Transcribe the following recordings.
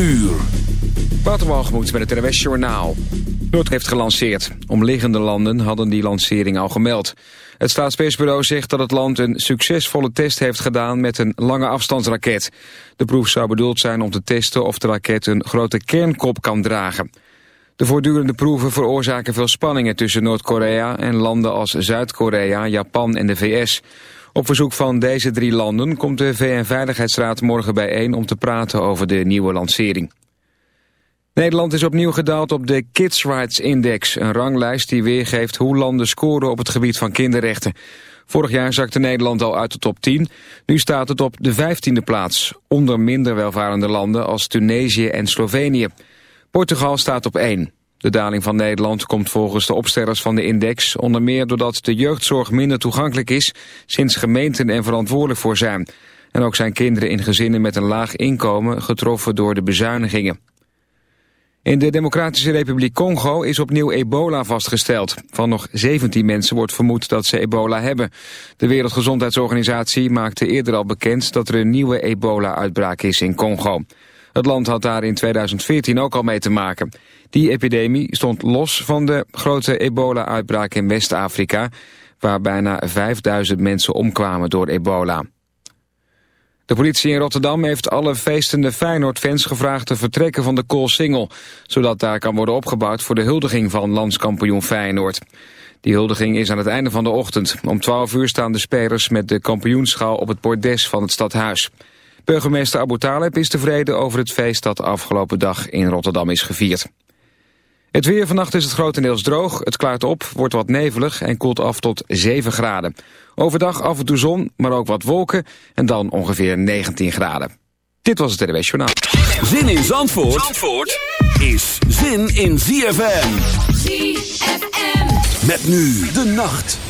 uur. Waterwalgemoed met het NWS Journaal. Noord heeft gelanceerd. Omliggende landen hadden die lancering al gemeld. Het staatspersbureau zegt dat het land een succesvolle test heeft gedaan met een lange afstandsraket. De proef zou bedoeld zijn om te testen of de raket een grote kernkop kan dragen. De voortdurende proeven veroorzaken veel spanningen tussen Noord-Korea en landen als Zuid-Korea, Japan en de VS. Op verzoek van deze drie landen komt de VN-veiligheidsraad morgen bijeen om te praten over de nieuwe lancering. Nederland is opnieuw gedaald op de Kids Rights Index, een ranglijst die weergeeft hoe landen scoren op het gebied van kinderrechten. Vorig jaar zakte Nederland al uit de top 10, nu staat het op de 15e plaats, onder minder welvarende landen als Tunesië en Slovenië. Portugal staat op 1. De daling van Nederland komt volgens de opstellers van de index onder meer doordat de jeugdzorg minder toegankelijk is sinds gemeenten er verantwoordelijk voor zijn. En ook zijn kinderen in gezinnen met een laag inkomen getroffen door de bezuinigingen. In de Democratische Republiek Congo is opnieuw ebola vastgesteld. Van nog 17 mensen wordt vermoed dat ze ebola hebben. De Wereldgezondheidsorganisatie maakte eerder al bekend dat er een nieuwe ebola-uitbraak is in Congo. Het land had daar in 2014 ook al mee te maken. Die epidemie stond los van de grote ebola-uitbraak in West-Afrika... waar bijna 5000 mensen omkwamen door ebola. De politie in Rotterdam heeft alle feestende Feyenoord-fans gevraagd te vertrekken van de Koolsingel, zodat daar kan worden opgebouwd voor de huldiging van landskampioen Feyenoord. Die huldiging is aan het einde van de ochtend. Om 12 uur staan de spelers met de kampioenschaal op het bordes van het stadhuis. Burgemeester Abu Taleb is tevreden over het feest dat afgelopen dag in Rotterdam is gevierd. Het weer vannacht is het grotendeels droog, het klaart op, wordt wat nevelig en koelt af tot 7 graden. Overdag af en toe zon, maar ook wat wolken en dan ongeveer 19 graden. Dit was het RWS Journaal. Zin in Zandvoort, Zandvoort is zin in ZFM. ZFM. Met nu de nacht.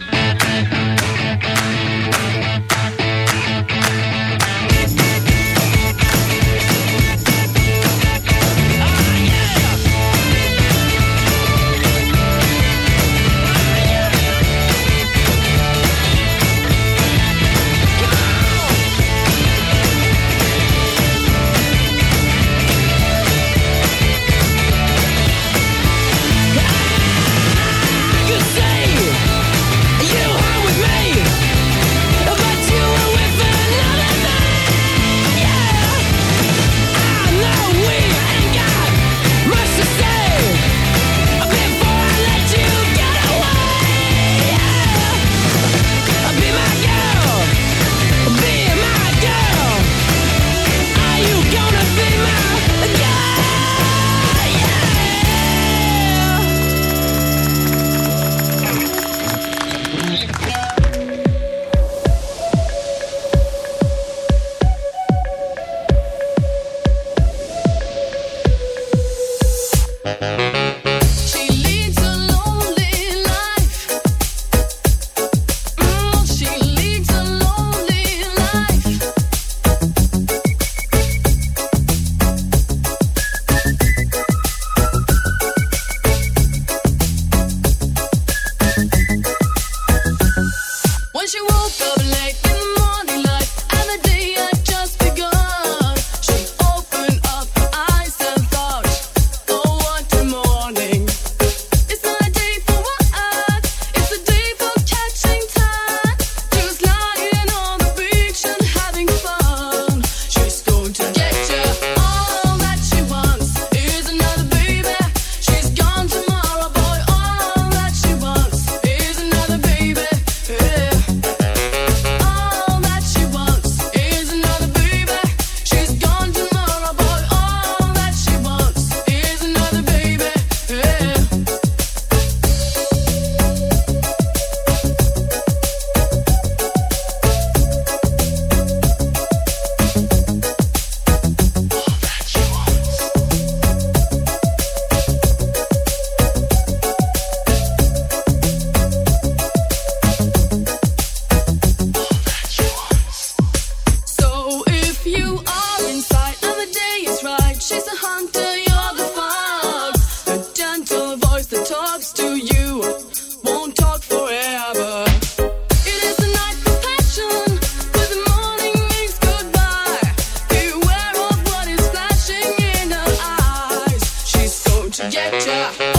Reject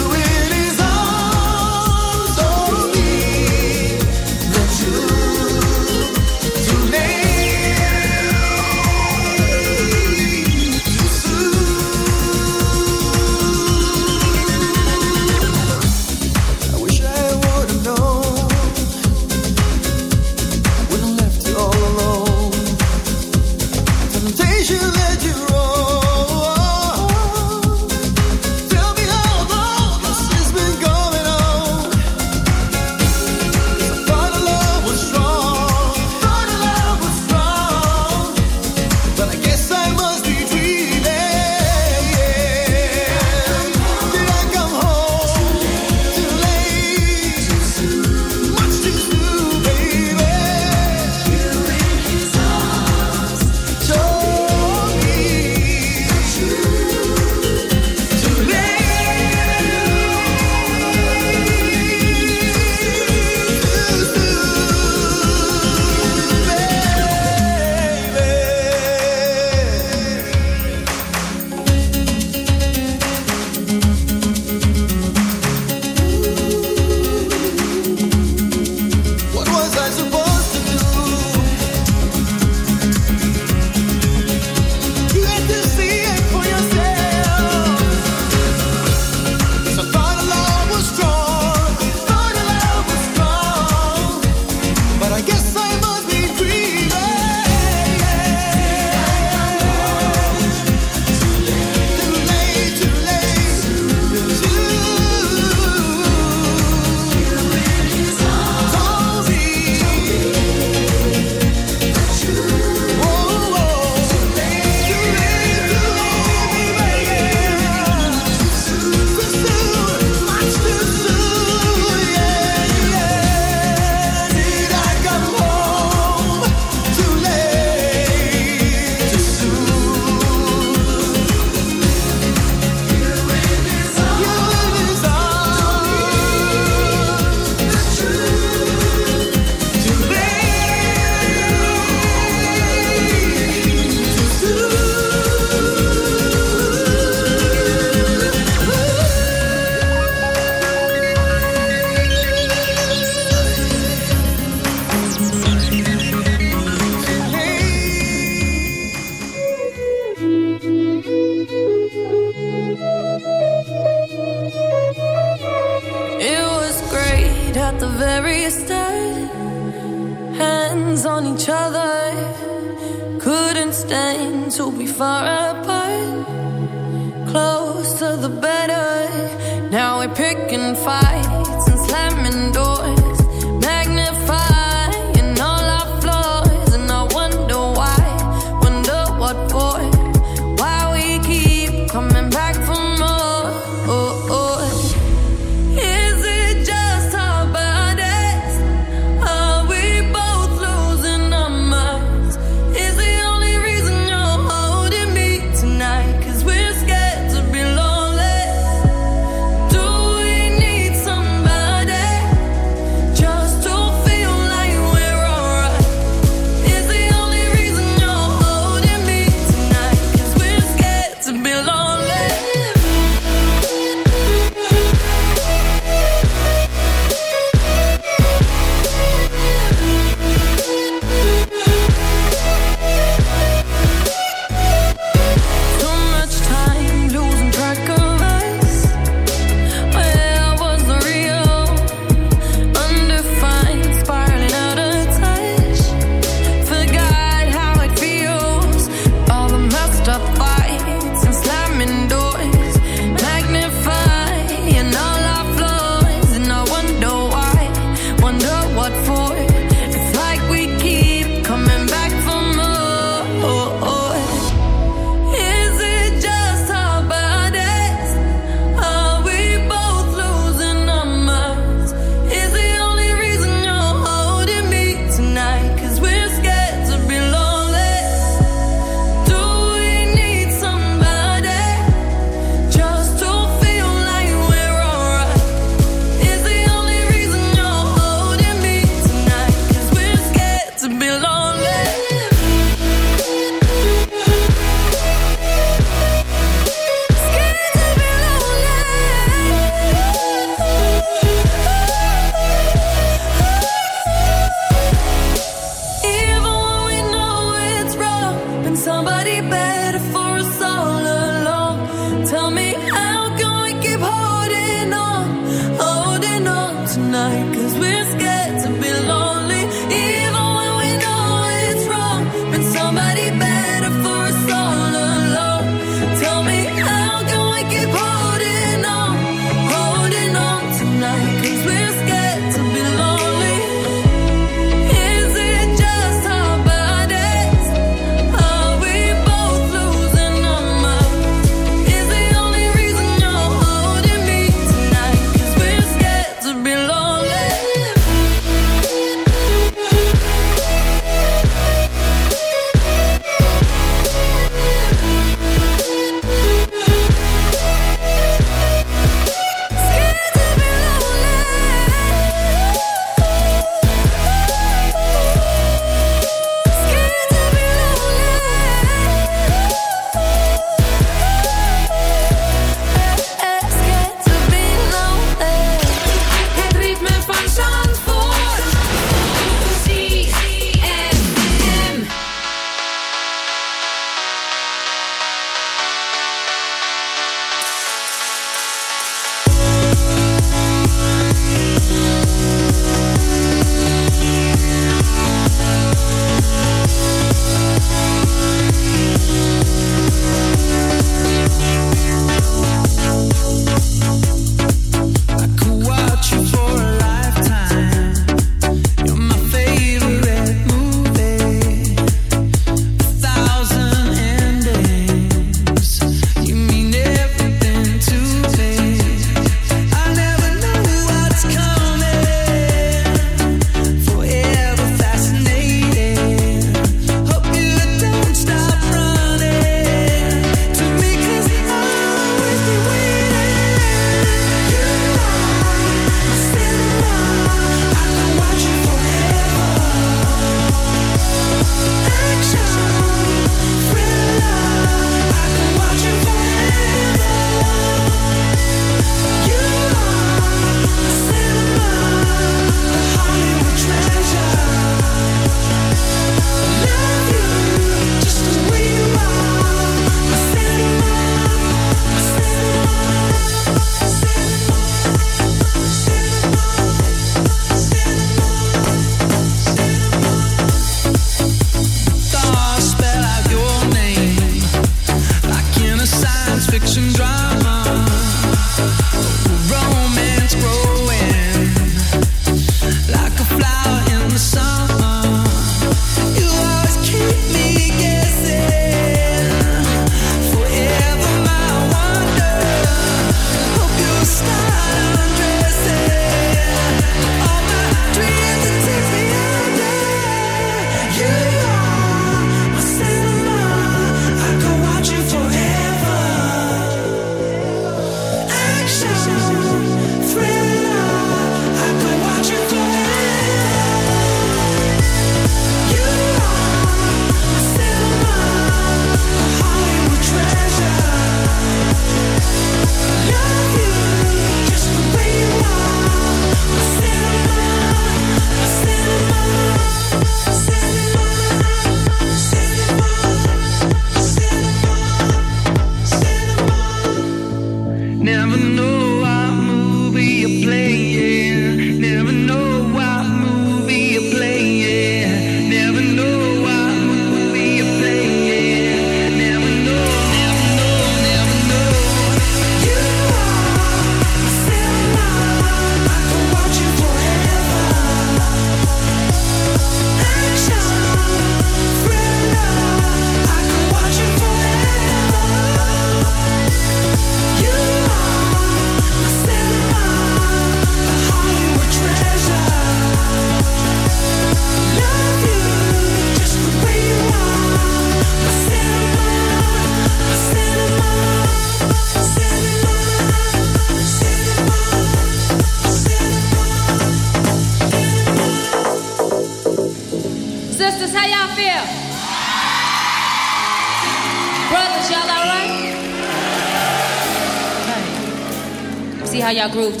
groove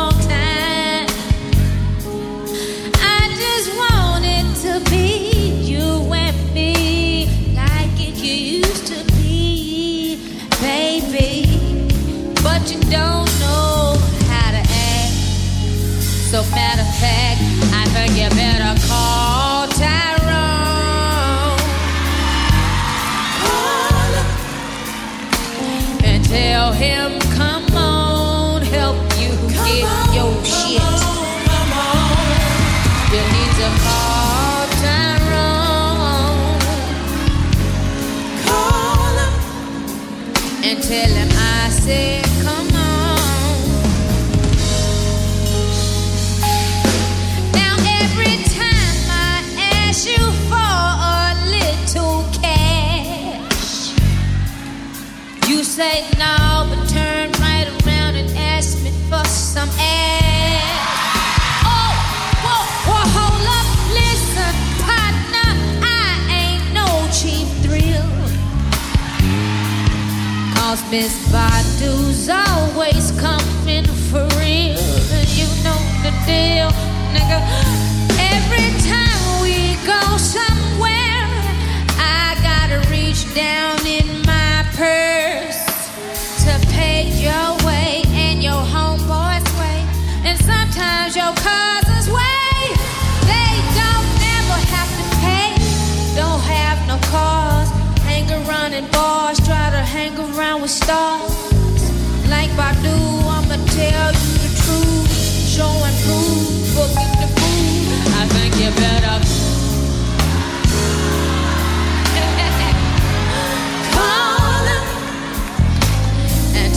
him, your way and your homeboy's way. And sometimes your cousin's way. They don't never have to pay, don't have no cars. Hang around in bars, try to hang around with stars. Like Badu, I'ma tell you the truth. Show and prove, booking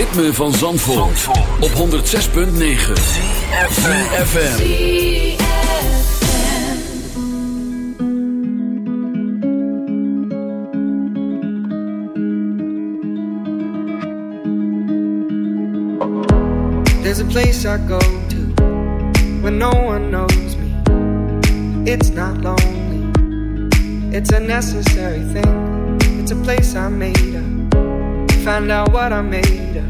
ritme van Zandvoort, op 106.9 FM. There's a place I go to when no one knows me. It's not lonely, it's a necessary thing. It's a place I made up. Find out what I made of.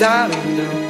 Da